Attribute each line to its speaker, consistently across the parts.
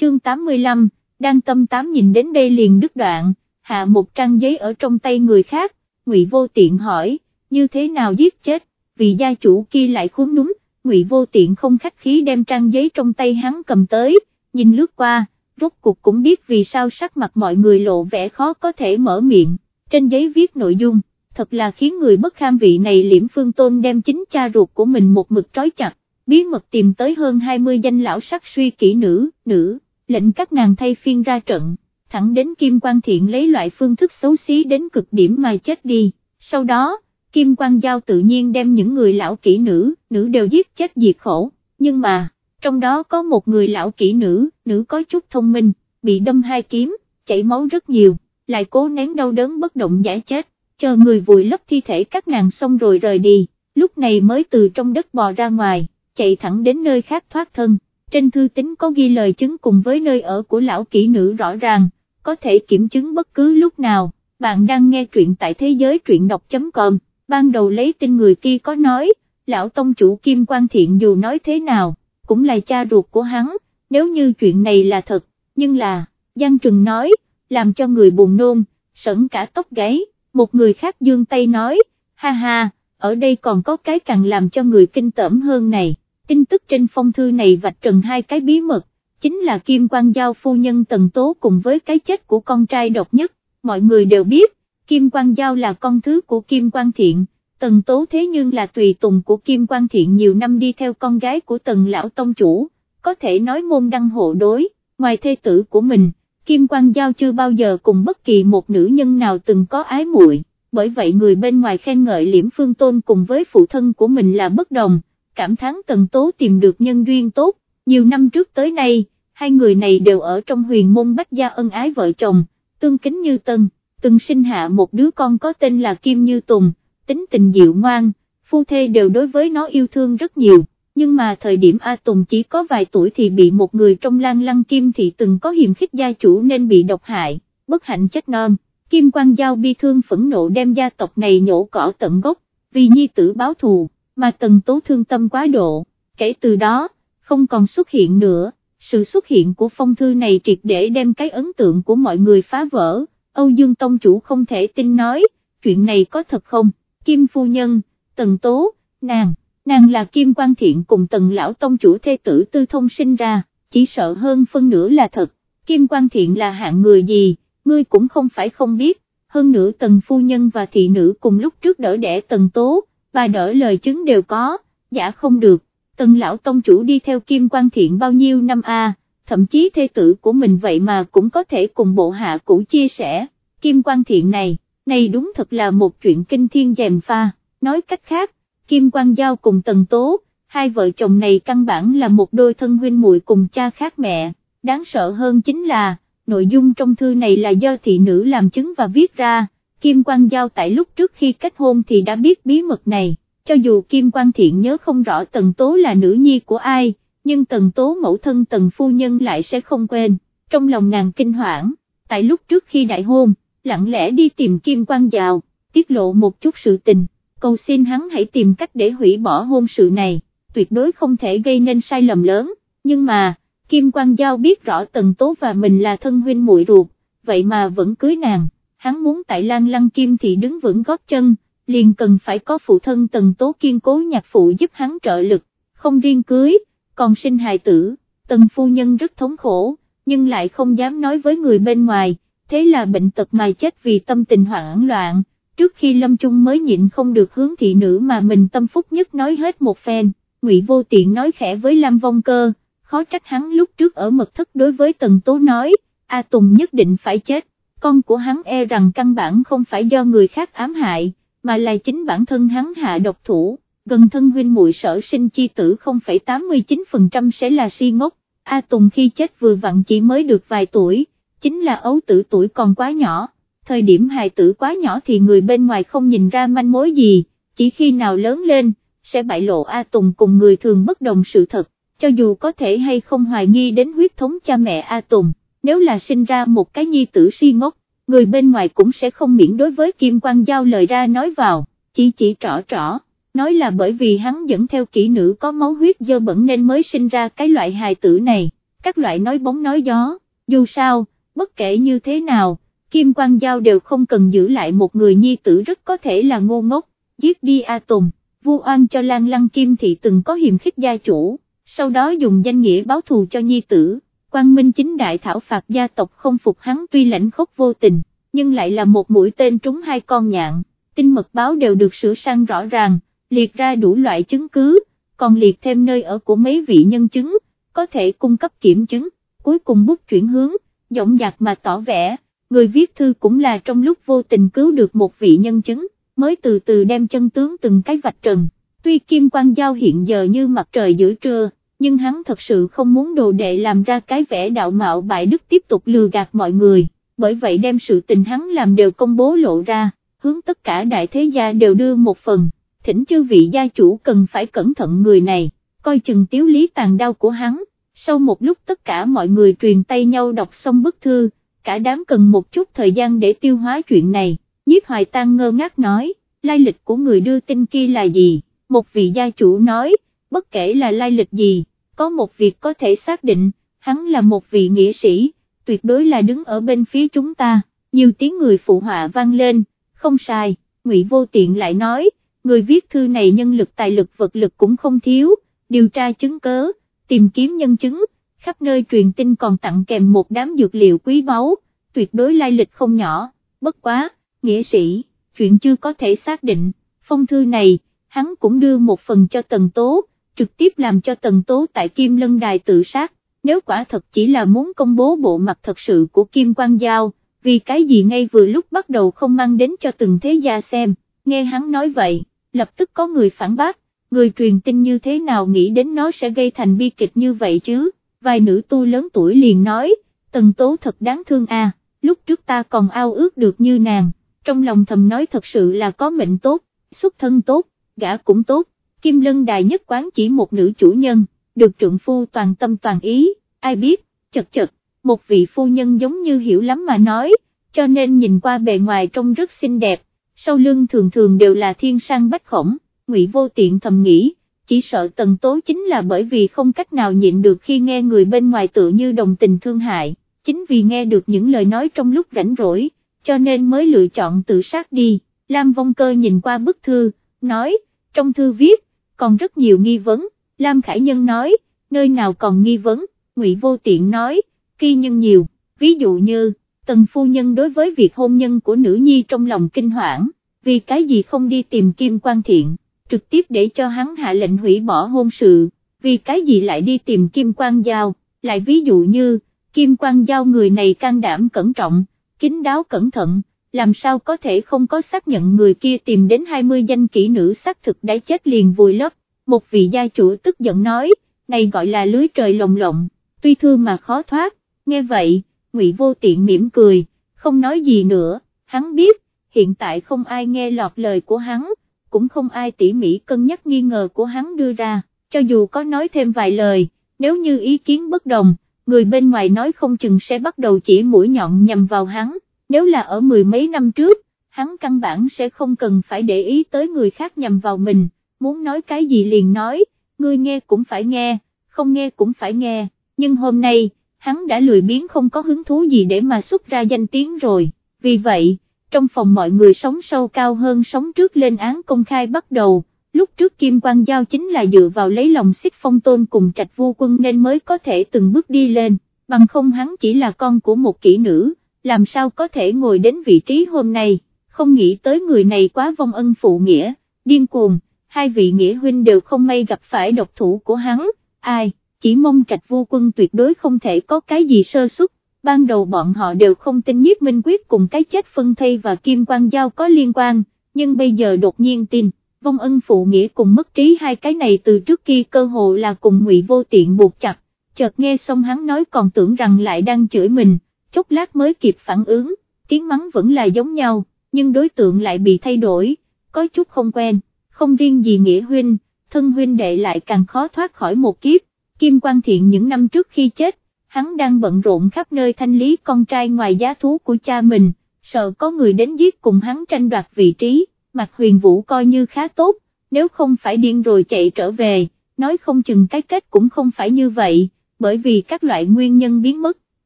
Speaker 1: chương 85, đang tâm tám nhìn đến đây liền đứt đoạn, hạ một trang giấy ở trong tay người khác, ngụy vô tiện hỏi, như thế nào giết chết, vì gia chủ kia lại khúm núm, ngụy vô tiện không khách khí đem trang giấy trong tay hắn cầm tới, nhìn lướt qua, rốt cuộc cũng biết vì sao sắc mặt mọi người lộ vẻ khó có thể mở miệng, trên giấy viết nội dung, thật là khiến người bất kham vị này liễm phương tôn đem chính cha ruột của mình một mực trói chặt, bí mật tìm tới hơn 20 danh lão sắc suy kỹ nữ, nữ, lệnh các nàng thay phiên ra trận, thẳng đến Kim Quang Thiện lấy loại phương thức xấu xí đến cực điểm mà chết đi, sau đó, Kim Quang Giao tự nhiên đem những người lão kỹ nữ, nữ đều giết chết diệt khổ, nhưng mà, trong đó có một người lão kỹ nữ, nữ có chút thông minh, bị đâm hai kiếm, chảy máu rất nhiều, lại cố nén đau đớn bất động giải chết, chờ người vùi lấp thi thể các nàng xong rồi rời đi, lúc này mới từ trong đất bò ra ngoài, chạy thẳng đến nơi khác thoát thân, trên thư tính có ghi lời chứng cùng với nơi ở của lão kỹ nữ rõ ràng, có thể kiểm chứng bất cứ lúc nào, bạn đang nghe truyện tại thế giới truyện đọc.com, ban đầu lấy tin người kia có nói, lão tông chủ Kim Quang Thiện dù nói thế nào, cũng là cha ruột của hắn, nếu như chuyện này là thật, nhưng là, Giang Trừng nói, làm cho người buồn nôn, sẩn cả tóc gáy, một người khác dương tay nói, ha ha, ở đây còn có cái càng làm cho người kinh tởm hơn này, tin tức trên phong thư này vạch trần hai cái bí mật, chính là Kim Quang Giao phu nhân Tần Tố cùng với cái chết của con trai độc nhất, mọi người đều biết, Kim Quang Giao là con thứ của Kim Quang Thiện, Tần Tố thế nhưng là tùy tùng của Kim Quang Thiện nhiều năm đi theo con gái của Tần Lão Tông Chủ, có thể nói môn đăng hộ đối, ngoài thê tử của mình, Kim Quang Giao chưa bao giờ cùng bất kỳ một nữ nhân nào từng có ái muội. bởi vậy người bên ngoài khen ngợi Liễm Phương Tôn cùng với phụ thân của mình là bất đồng, cảm thán Tần Tố tìm được nhân duyên tốt, nhiều năm trước tới nay, hai người này đều ở trong huyền môn bách gia ân ái vợ chồng, tương kính như tân, từng sinh hạ một đứa con có tên là Kim Như Tùng, tính tình dịu ngoan, phu thê đều đối với nó yêu thương rất nhiều, nhưng mà thời điểm A Tùng chỉ có vài tuổi thì bị một người trong lan lăng Kim thì từng có hiềm khích gia chủ nên bị độc hại, bất hạnh chết non, Kim Quang Giao bi thương phẫn nộ đem gia tộc này nhổ cỏ tận gốc, vì nhi tử báo thù, mà tần tố thương tâm quá độ, kể từ đó, không còn xuất hiện nữa, sự xuất hiện của phong thư này triệt để đem cái ấn tượng của mọi người phá vỡ, Âu Dương Tông Chủ không thể tin nói, chuyện này có thật không? Kim Phu Nhân, Tần Tố, nàng, nàng là Kim Quang Thiện cùng Tần Lão Tông Chủ thê tử tư thông sinh ra, chỉ sợ hơn phân nửa là thật, Kim Quang Thiện là hạng người gì, ngươi cũng không phải không biết, hơn nữa Tần Phu Nhân và thị nữ cùng lúc trước đỡ đẻ Tần Tố, bà đỡ lời chứng đều có, giả không được, Tần Lão Tông Chủ đi theo Kim Quan Thiện bao nhiêu năm a thậm chí thê tử của mình vậy mà cũng có thể cùng bộ hạ cũ chia sẻ, Kim Quan Thiện này này đúng thật là một chuyện kinh thiên dèm pha, nói cách khác, Kim Quan Giao cùng Tần Tố, hai vợ chồng này căn bản là một đôi thân huynh muội cùng cha khác mẹ, đáng sợ hơn chính là, nội dung trong thư này là do thị nữ làm chứng và viết ra, Kim Quang Giao tại lúc trước khi kết hôn thì đã biết bí mật này, cho dù Kim Quang Thiện nhớ không rõ Tần Tố là nữ nhi của ai, nhưng Tần Tố mẫu thân Tần Phu Nhân lại sẽ không quên, trong lòng nàng kinh hoảng, tại lúc trước khi đại hôn, lặng lẽ đi tìm Kim Quang Giao, tiết lộ một chút sự tình, cầu xin hắn hãy tìm cách để hủy bỏ hôn sự này, tuyệt đối không thể gây nên sai lầm lớn, nhưng mà, Kim Quang Giao biết rõ Tần Tố và mình là thân huynh muội ruột, vậy mà vẫn cưới nàng, hắn muốn tại Lan Lăng Kim thì đứng vững gót chân, liền cần phải có phụ thân Tần Tố kiên cố nhạc phụ giúp hắn trợ lực, không riêng cưới, còn sinh hài tử, Tần Phu Nhân rất thống khổ, nhưng lại không dám nói với người bên ngoài thế là bệnh tật mà chết vì tâm tình hoảng loạn, trước khi lâm Trung mới nhịn không được hướng thị nữ mà mình tâm phúc nhất nói hết một phen, ngụy vô tiện nói khẽ với Lam Vong Cơ, khó trách hắn lúc trước ở mật thất đối với Tần Tố nói, A Tùng nhất định phải chết, con của hắn e rằng căn bản không phải do người khác ám hại, mà là chính bản thân hắn hạ độc thủ, gần thân huynh muội sở sinh chi tử 0,89% sẽ là si ngốc, A Tùng khi chết vừa vặn chỉ mới được vài tuổi chính là ấu tử tuổi còn quá nhỏ, thời điểm hài tử quá nhỏ thì người bên ngoài không nhìn ra manh mối gì, chỉ khi nào lớn lên, sẽ bại lộ A Tùng cùng người thường bất đồng sự thật, cho dù có thể hay không hoài nghi đến huyết thống cha mẹ A Tùng, nếu là sinh ra một cái nhi tử si ngốc, người bên ngoài cũng sẽ không miễn đối với Kim Quang Giao lời ra nói vào, chỉ chỉ trỏ trỏ, nói là bởi vì hắn dẫn theo kỹ nữ có máu huyết dơ bẩn nên mới sinh ra cái loại hài tử này các loại nói bóng nói gió, dù sao, bất kể như thế nào, Kim Quang Giao đều không cần giữ lại một người nhi tử rất có thể là ngô ngốc, giết đi A Tùng, vu oan cho Lan Lăng Kim Thị từng có hiềm khích gia chủ, sau đó dùng danh nghĩa báo thù cho nhi tử, Quang Minh chính đại thảo phạt gia tộc không phục hắn tuy lãnh khốc vô tình, nhưng lại là một mũi tên trúng hai con nhạn, tin mật báo đều được sửa sang rõ ràng, liệt ra đủ loại chứng cứ, còn liệt thêm nơi ở của mấy vị nhân chứng, có thể cung cấp kiểm chứng, cuối cùng bút chuyển hướng, giọng dạc mà tỏ vẻ, người viết thư cũng là trong lúc vô tình cứu được một vị nhân chứng, mới từ từ đem chân tướng từng cái vạch trần, tuy Kim Quang Giao hiện giờ như mặt trời giữa trưa, nhưng hắn thật sự không muốn đồ đệ làm ra cái vẻ đạo mạo bại đức tiếp tục lừa gạt mọi người, bởi vậy đem sự tình hắn làm đều công bố lộ ra, hướng tất cả đại thế gia đều đưa một phần, thỉnh chư vị gia chủ cần phải cẩn thận người này, coi chừng tiếu lý tàn đau của hắn, sau một lúc tất cả mọi người truyền tay nhau đọc xong bức thư, cả đám cần một chút thời gian để tiêu hóa chuyện này, nhiếp hoài tăng ngơ ngác nói, lai lịch của người đưa tin kia là gì, một vị gia chủ nói, bất kể là lai lịch gì, có một việc có thể xác định, hắn là một vị nghĩa sĩ, tuyệt đối là đứng ở bên phía chúng ta, nhiều tiếng người phụ họa vang lên, không sai, ngụy vô tiện lại nói, người viết thư này nhân lực tài lực vật lực cũng không thiếu, điều tra chứng cớ, tìm kiếm nhân chứng, khắp nơi truyền tin còn tặng kèm một đám dược liệu quý báu, tuyệt đối lai lịch không nhỏ, bất quá, nghĩa sĩ, chuyện chưa có thể xác định, phong thư này, hắn cũng đưa một phần cho Tần Tố, trực tiếp làm cho Tần Tố tại Kim Lân Đài tự sát, nếu quả thật chỉ là muốn công bố bộ mặt thật sự của Kim Quang Giao, vì cái gì ngay vừa lúc bắt đầu không mang đến cho từng thế gia xem, nghe hắn nói vậy, lập tức có người phản bác, người truyền tin như thế nào nghĩ đến nó sẽ gây thành bi kịch như vậy chứ, vài nữ tu lớn tuổi liền nói, Tần Tố thật đáng thương à, lúc trước ta còn ao ước được như nàng, trong lòng thầm nói thật sự là có mệnh tốt, xuất thân tốt, gã cũng tốt, Kim Lân Đài nhất quán chỉ một nữ chủ nhân, được trượng phu toàn tâm toàn ý, ai biết, chật chật, một vị phu nhân giống như hiểu lắm mà nói, cho nên nhìn qua bề ngoài trông rất xinh đẹp, sau lưng thường thường đều là thiên sang bách khổng, ngụy vô tiện thầm nghĩ, chỉ sợ tần tố chính là bởi vì không cách nào nhịn được khi nghe người bên ngoài tự như đồng tình thương hại, chính vì nghe được những lời nói trong lúc rảnh rỗi, cho nên mới lựa chọn tự sát đi, Lam Vong Cơ nhìn qua bức thư, nói, trong thư viết, còn rất nhiều nghi vấn, Lam Khải Nhân nói, nơi nào còn nghi vấn, Ngụy Vô Tiện nói, kỳ nhân nhiều, ví dụ như, tần phu nhân đối với việc hôn nhân của nữ nhi trong lòng kinh hoảng, vì cái gì không đi tìm Kim Quan Thiện, trực tiếp để cho hắn hạ lệnh hủy bỏ hôn sự, vì cái gì lại đi tìm Kim Quan Giao, lại ví dụ như, Kim Quan Giao người này can đảm cẩn trọng, kín đáo cẩn thận, làm sao có thể không có xác nhận người kia tìm đến 20 danh kỹ nữ xác thực đã chết liền vùi lấp, một vị gia chủ tức giận nói, này gọi là lưới trời lồng lộng, tuy thương mà khó thoát, nghe vậy, ngụy vô tiện mỉm cười, không nói gì nữa, hắn biết, hiện tại không ai nghe lọt lời của hắn, cũng không ai tỉ mỉ cân nhắc nghi ngờ của hắn đưa ra, cho dù có nói thêm vài lời, nếu như ý kiến bất đồng, người bên ngoài nói không chừng sẽ bắt đầu chỉ mũi nhọn nhằm vào hắn, nếu là ở mười mấy năm trước, hắn căn bản sẽ không cần phải để ý tới người khác nhằm vào mình, muốn nói cái gì liền nói, người nghe cũng phải nghe, không nghe cũng phải nghe, nhưng hôm nay, hắn đã lười biến không có hứng thú gì để mà xuất ra danh tiếng rồi, vì vậy, trong phòng mọi người sống sâu cao hơn sống trước lên án công khai bắt đầu, lúc trước Kim Quang Giao chính là dựa vào lấy lòng xích phong tôn cùng trạch vua quân nên mới có thể từng bước đi lên, bằng không hắn chỉ là con của một kỹ nữ, làm sao có thể ngồi đến vị trí hôm nay, không nghĩ tới người này quá vong ân phụ nghĩa, điên cuồng, hai vị nghĩa huynh đều không may gặp phải độc thủ của hắn, ai, chỉ mong trạch vô quân tuyệt đối không thể có cái gì sơ suất. Ban đầu bọn họ đều không tin nhiếp minh quyết cùng cái chết phân thây và kim quan giao có liên quan, nhưng bây giờ đột nhiên tin, vong ân phụ nghĩa cùng mất trí hai cái này từ trước kia cơ hồ là cùng ngụy vô tiện buộc chặt, chợt nghe xong hắn nói còn tưởng rằng lại đang chửi mình, chốc lát mới kịp phản ứng, tiếng mắng vẫn là giống nhau, nhưng đối tượng lại bị thay đổi, có chút không quen, không riêng gì nghĩa huynh, thân huynh đệ lại càng khó thoát khỏi một kiếp, Kim Quang Thiện những năm trước khi chết, hắn đang bận rộn khắp nơi thanh lý con trai ngoài giá thú của cha mình, sợ có người đến giết cùng hắn tranh đoạt vị trí, mặt huyền vũ coi như khá tốt, nếu không phải điên rồi chạy trở về, nói không chừng cái kết cũng không phải như vậy, bởi vì các loại nguyên nhân biến mất,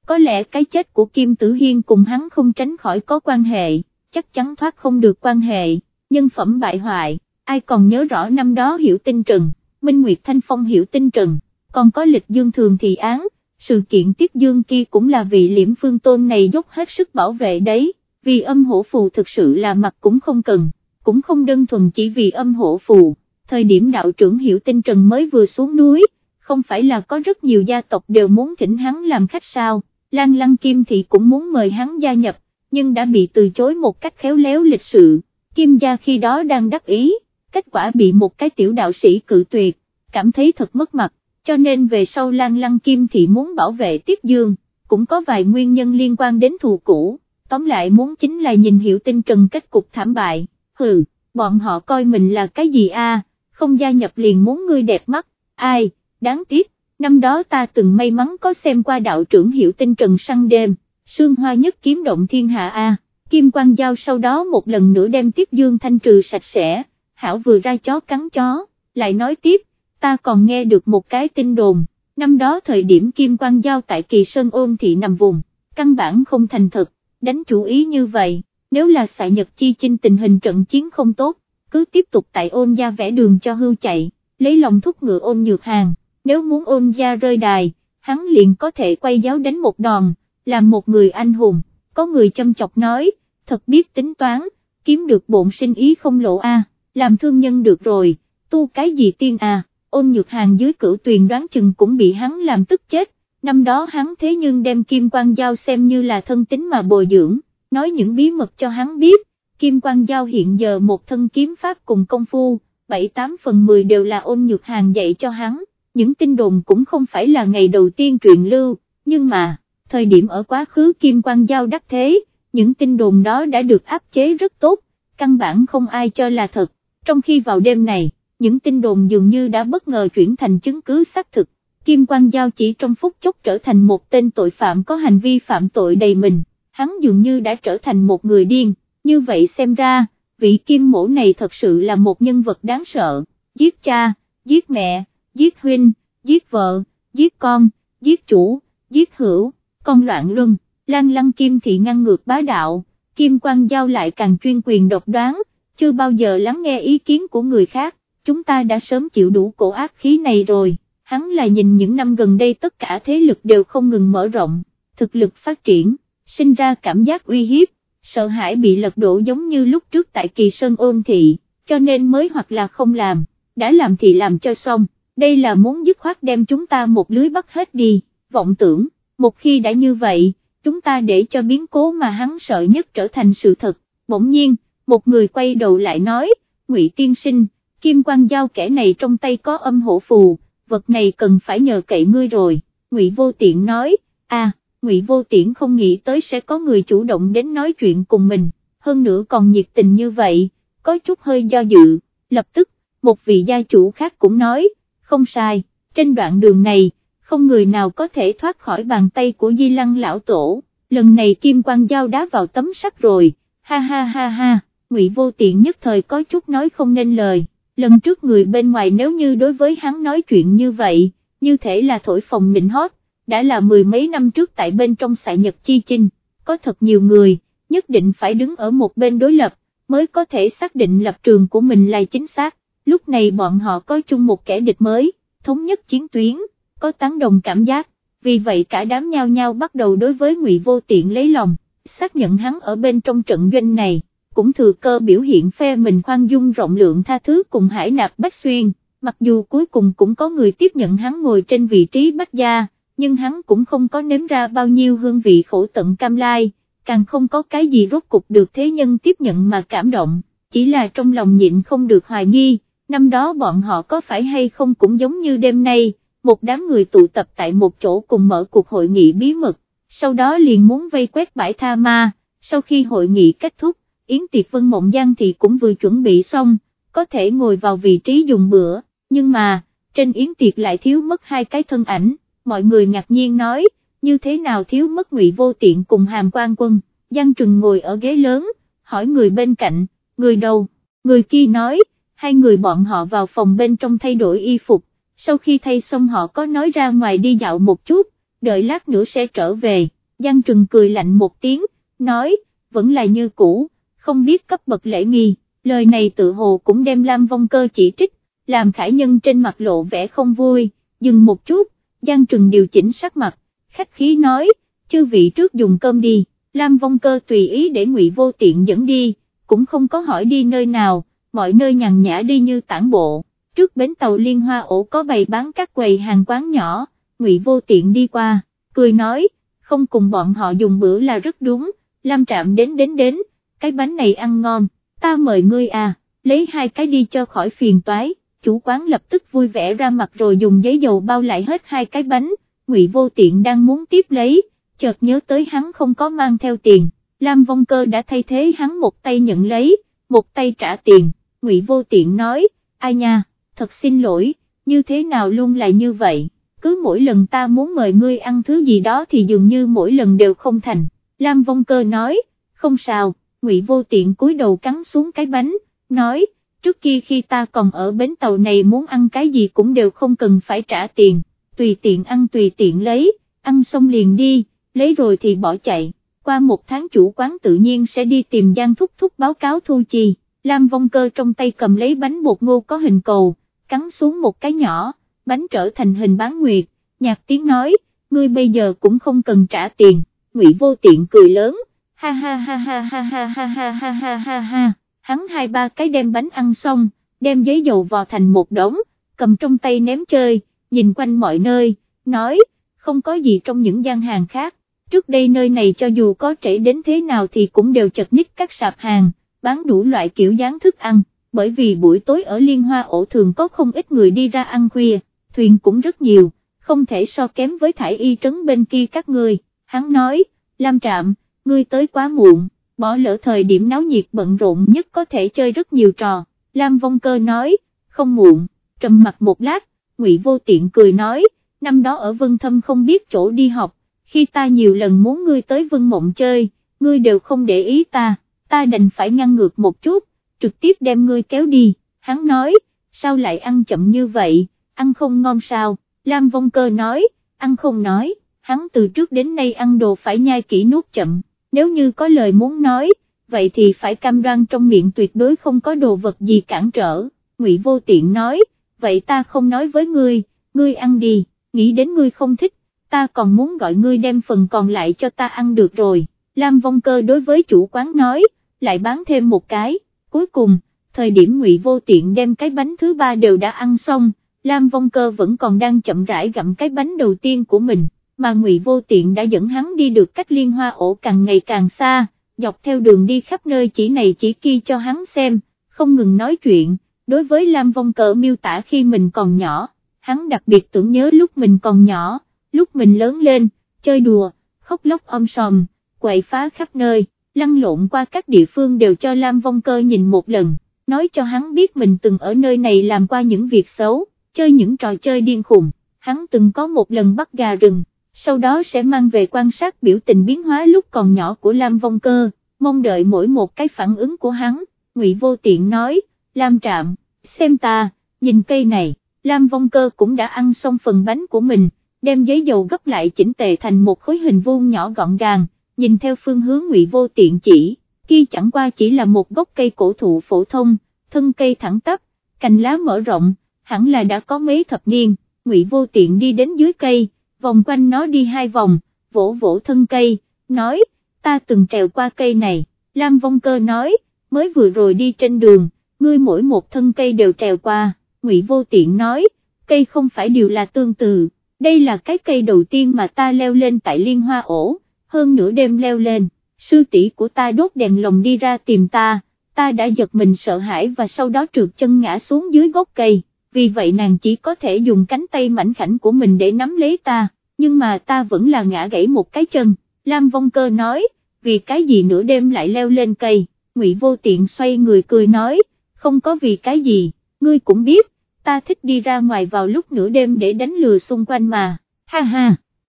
Speaker 1: có lẽ cái chết của Kim Tử Hiên cùng hắn không tránh khỏi có quan hệ, chắc chắn thoát không được quan hệ, nhân phẩm bại hoại, ai còn nhớ rõ năm đó hiểu tinh trần, Minh Nguyệt Thanh Phong hiểu tinh trần, còn có lịch dương thường thì án, sự kiện tiết dương kia cũng là vị liễm phương tôn này dốc hết sức bảo vệ đấy, vì âm hổ phù thực sự là mặt cũng không cần, cũng không đơn thuần chỉ vì âm hổ phù, thời điểm đạo trưởng hiểu tinh trần mới vừa xuống núi, không phải là có rất nhiều gia tộc đều muốn thỉnh hắn làm khách sao, Lan Lăng Kim thì cũng muốn mời hắn gia nhập, nhưng đã bị từ chối một cách khéo léo lịch sự, Kim gia khi đó đang đắc ý, kết quả bị một cái tiểu đạo sĩ cự tuyệt, cảm thấy thật mất mặt, cho nên về sau Lan Lăng Kim thì muốn bảo vệ Tiết Dương, cũng có vài nguyên nhân liên quan đến thù cũ, tóm lại muốn chính là nhìn hiểu tinh trần kết cục thảm bại, hừ, bọn họ coi mình là cái gì a? không gia nhập liền muốn ngươi đẹp mắt, ai, đáng tiếc, năm đó ta từng may mắn có xem qua đạo trưởng hiểu tinh trần săn đêm, sương hoa nhất kiếm động thiên hạ a. Kim Quang Giao sau đó một lần nữa đem Tiết Dương thanh trừ sạch sẽ, Hảo vừa ra chó cắn chó, lại nói tiếp, ta còn nghe được một cái tin đồn, năm đó thời điểm Kim Quang Giao tại Kỳ Sơn ôn thị nằm vùng, căn bản không thành thực, đánh chủ ý như vậy, nếu là xạ nhật chi chinh tình hình trận chiến không tốt, cứ tiếp tục tại ôn gia vẽ đường cho hưu chạy, lấy lòng thúc ngựa ôn nhược hàng, nếu muốn ôn gia rơi đài, hắn liền có thể quay giáo đánh một đòn, làm một người anh hùng, có người châm chọc nói, thật biết tính toán, kiếm được bộn sinh ý không lộ a, làm thương nhân được rồi, tu cái gì tiên à, ôn nhược hàng dưới cửu tuyền đoán chừng cũng bị hắn làm tức chết, năm đó hắn thế nhưng đem kim Quan giao xem như là thân tính mà bồi dưỡng, nói những bí mật cho hắn biết, kim Quan giao hiện giờ một thân kiếm pháp cùng công phu, 7-8 phần 10 đều là ôn nhược hàng dạy cho hắn, những tin đồn cũng không phải là ngày đầu tiên truyền lưu, nhưng mà, thời điểm ở quá khứ kim quang giao đắc thế, những tin đồn đó đã được áp chế rất tốt, căn bản không ai cho là thật, trong khi vào đêm này, những tin đồn dường như đã bất ngờ chuyển thành chứng cứ xác thực, Kim Quang Giao chỉ trong phút chốc trở thành một tên tội phạm có hành vi phạm tội đầy mình, hắn dường như đã trở thành một người điên, như vậy xem ra, vị Kim Mổ này thật sự là một nhân vật đáng sợ, giết cha, giết mẹ, giết huynh, giết vợ, giết con, giết chủ, giết hữu, con loạn luân, Lan Lăng Kim thị ngăn ngược bá đạo, Kim quan Giao lại càng chuyên quyền độc đoán, chưa bao giờ lắng nghe ý kiến của người khác, chúng ta đã sớm chịu đủ cổ ác khí này rồi, hắn là nhìn những năm gần đây tất cả thế lực đều không ngừng mở rộng, thực lực phát triển, sinh ra cảm giác uy hiếp, sợ hãi bị lật đổ giống như lúc trước tại kỳ sơn ôn thị, cho nên mới hoặc là không làm, đã làm thì làm cho xong, đây là muốn dứt khoát đem chúng ta một lưới bắt hết đi, vọng tưởng, một khi đã như vậy, chúng ta để cho biến cố mà hắn sợ nhất trở thành sự thật, bỗng nhiên, một người quay đầu lại nói, Ngụy Tiên Sinh, Kim Quang Giao kẻ này trong tay có âm hổ phù, vật này cần phải nhờ cậy ngươi rồi, Ngụy Vô Tiện nói, à, Ngụy Vô Tiện không nghĩ tới sẽ có người chủ động đến nói chuyện cùng mình, hơn nữa còn nhiệt tình như vậy, có chút hơi do dự, lập tức, một vị gia chủ khác cũng nói, không sai, trên đoạn đường này, không người nào có thể thoát khỏi bàn tay của Di Lăng lão tổ, lần này Kim Quang Giao đá vào tấm sắt rồi, ha ha ha ha, Ngụy Vô Tiện nhất thời có chút nói không nên lời, lần trước người bên ngoài nếu như đối với hắn nói chuyện như vậy, như thể là thổi phòng nịnh hót, đã là mười mấy năm trước tại bên trong xã nhật chi chinh, có thật nhiều người, nhất định phải đứng ở một bên đối lập, mới có thể xác định lập trường của mình là chính xác, lúc này bọn họ có chung một kẻ địch mới, thống nhất chiến tuyến có tán đồng cảm giác, vì vậy cả đám nhao nhao bắt đầu đối với Ngụy Vô Tiện lấy lòng, xác nhận hắn ở bên trong trận doanh này, cũng thừa cơ biểu hiện phe mình khoan dung rộng lượng tha thứ cùng hải nạp bách xuyên, mặc dù cuối cùng cũng có người tiếp nhận hắn ngồi trên vị trí bách gia, nhưng hắn cũng không có nếm ra bao nhiêu hương vị khổ tận cam lai, càng không có cái gì rốt cục được thế nhân tiếp nhận mà cảm động, chỉ là trong lòng nhịn không được hoài nghi, năm đó bọn họ có phải hay không cũng giống như đêm nay, một đám người tụ tập tại một chỗ cùng mở cuộc hội nghị bí mật, sau đó liền muốn vây quét bãi tha ma, sau khi hội nghị kết thúc, Yến Tiệt Vân Mộng Giang thì cũng vừa chuẩn bị xong, có thể ngồi vào vị trí dùng bữa, nhưng mà, trên Yến Tiệt lại thiếu mất hai cái thân ảnh, mọi người ngạc nhiên nói, như thế nào thiếu mất ngụy vô tiện cùng hàm quan quân, Giang Trừng ngồi ở ghế lớn, hỏi người bên cạnh, người đầu, người kia nói, hai người bọn họ vào phòng bên trong thay đổi y phục, sau khi thay xong họ có nói ra ngoài đi dạo một chút, đợi lát nữa sẽ trở về, Giang Trừng cười lạnh một tiếng, nói, vẫn là như cũ, không biết cấp bậc lễ nghi, lời này tự hồ cũng đem Lam Vong Cơ chỉ trích, làm Khải Nhân trên mặt lộ vẻ không vui, dừng một chút, Giang Trừng điều chỉnh sắc mặt, khách khí nói, chư vị trước dùng cơm đi, Lam Vong Cơ tùy ý để Ngụy Vô Tiện dẫn đi, cũng không có hỏi đi nơi nào, mọi nơi nhàn nhã đi như tản bộ, trước bến tàu Liên Hoa ổ có bày bán các quầy hàng quán nhỏ, Ngụy Vô Tiện đi qua, cười nói, không cùng bọn họ dùng bữa là rất đúng, Lam Trạm đến đến đến, cái bánh này ăn ngon, ta mời ngươi à, lấy hai cái đi cho khỏi phiền toái, chủ quán lập tức vui vẻ ra mặt rồi dùng giấy dầu bao lại hết hai cái bánh, Ngụy Vô Tiện đang muốn tiếp lấy, chợt nhớ tới hắn không có mang theo tiền, Lam Vong Cơ đã thay thế hắn một tay nhận lấy, một tay trả tiền, Ngụy Vô Tiện nói, ai nha, thật xin lỗi, như thế nào luôn là như vậy, cứ mỗi lần ta muốn mời ngươi ăn thứ gì đó thì dường như mỗi lần đều không thành, Lam Vong Cơ nói, không sao, Ngụy Vô Tiện cúi đầu cắn xuống cái bánh, nói, trước kia khi ta còn ở bến tàu này muốn ăn cái gì cũng đều không cần phải trả tiền, tùy tiện ăn tùy tiện lấy, ăn xong liền đi, lấy rồi thì bỏ chạy, qua một tháng chủ quán tự nhiên sẽ đi tìm Giang Thúc Thúc báo cáo thu chi, Lam Vong Cơ trong tay cầm lấy bánh bột ngô có hình cầu, cắn xuống một cái nhỏ, bánh trở thành hình bán nguyệt, nhạc tiếng nói, ngươi bây giờ cũng không cần trả tiền, ngụy vô tiện cười lớn, ha ha ha ha ha ha ha ha ha ha ha ha, hắn hai ba cái đem bánh ăn xong, đem giấy dầu vò thành một đống, cầm trong tay ném chơi, nhìn quanh mọi nơi, nói, không có gì trong những gian hàng khác, trước đây nơi này cho dù có trễ đến thế nào thì cũng đều chật ních các sạp hàng, bán đủ loại kiểu dáng thức ăn, bởi vì buổi tối ở Liên Hoa ổ thường có không ít người đi ra ăn khuya, thuyền cũng rất nhiều, không thể so kém với thải y trấn bên kia các người, hắn nói, Lam Trạm, ngươi tới quá muộn, bỏ lỡ thời điểm náo nhiệt bận rộn nhất có thể chơi rất nhiều trò, Lam Vong Cơ nói, không muộn, trầm mặt một lát, Ngụy Vô Tiện cười nói, năm đó ở Vân Thâm không biết chỗ đi học, khi ta nhiều lần muốn ngươi tới Vân Mộng chơi, ngươi đều không để ý ta, ta đành phải ngăn ngược một chút, trực tiếp đem ngươi kéo đi, hắn nói, sao lại ăn chậm như vậy, ăn không ngon sao, Lam Vong Cơ nói, ăn không nói, hắn từ trước đến nay ăn đồ phải nhai kỹ nuốt chậm, nếu như có lời muốn nói, vậy thì phải cam đoan trong miệng tuyệt đối không có đồ vật gì cản trở, Ngụy Vô Tiện nói, vậy ta không nói với ngươi, ngươi ăn đi, nghĩ đến ngươi không thích, ta còn muốn gọi ngươi đem phần còn lại cho ta ăn được rồi, Lam Vong Cơ đối với chủ quán nói, lại bán thêm một cái, cuối cùng, thời điểm Ngụy Vô Tiện đem cái bánh thứ ba đều đã ăn xong, Lam Vong Cơ vẫn còn đang chậm rãi gặm cái bánh đầu tiên của mình, mà Ngụy Vô Tiện đã dẫn hắn đi được cách liên hoa ổ càng ngày càng xa, dọc theo đường đi khắp nơi chỉ này chỉ kia cho hắn xem, không ngừng nói chuyện, đối với Lam Vong Cơ miêu tả khi mình còn nhỏ, hắn đặc biệt tưởng nhớ lúc mình còn nhỏ, lúc mình lớn lên, chơi đùa, khóc lóc om sòm, quậy phá khắp nơi, lăn lộn qua các địa phương đều cho Lam Vong Cơ nhìn một lần, nói cho hắn biết mình từng ở nơi này làm qua những việc xấu, chơi những trò chơi điên khùng, hắn từng có một lần bắt gà rừng, sau đó sẽ mang về quan sát biểu tình biến hóa lúc còn nhỏ của Lam Vong Cơ, mong đợi mỗi một cái phản ứng của hắn, Ngụy Vô Tiện nói, Lam Trạm, xem ta, nhìn cây này, Lam Vong Cơ cũng đã ăn xong phần bánh của mình, đem giấy dầu gấp lại chỉnh tề thành một khối hình vuông nhỏ gọn gàng, nhìn theo phương hướng ngụy vô tiện chỉ, kia chẳng qua chỉ là một gốc cây cổ thụ phổ thông, thân cây thẳng tắp, cành lá mở rộng, hẳn là đã có mấy thập niên, ngụy vô tiện đi đến dưới cây, vòng quanh nó đi hai vòng, vỗ vỗ thân cây, nói, ta từng trèo qua cây này, Lam Vong Cơ nói, mới vừa rồi đi trên đường, ngươi mỗi một thân cây đều trèo qua, ngụy vô tiện nói, cây không phải đều là tương tự, đây là cái cây đầu tiên mà ta leo lên tại liên hoa ổ hơn nửa đêm leo lên, sư tỷ của ta đốt đèn lồng đi ra tìm ta, ta đã giật mình sợ hãi và sau đó trượt chân ngã xuống dưới gốc cây, vì vậy nàng chỉ có thể dùng cánh tay mảnh khảnh của mình để nắm lấy ta, nhưng mà ta vẫn là ngã gãy một cái chân, Lam Vong Cơ nói, vì cái gì nửa đêm lại leo lên cây, Ngụy Vô Tiện xoay người cười nói, không có vì cái gì, ngươi cũng biết, ta thích đi ra ngoài vào lúc nửa đêm để đánh lừa xung quanh mà, ha ha.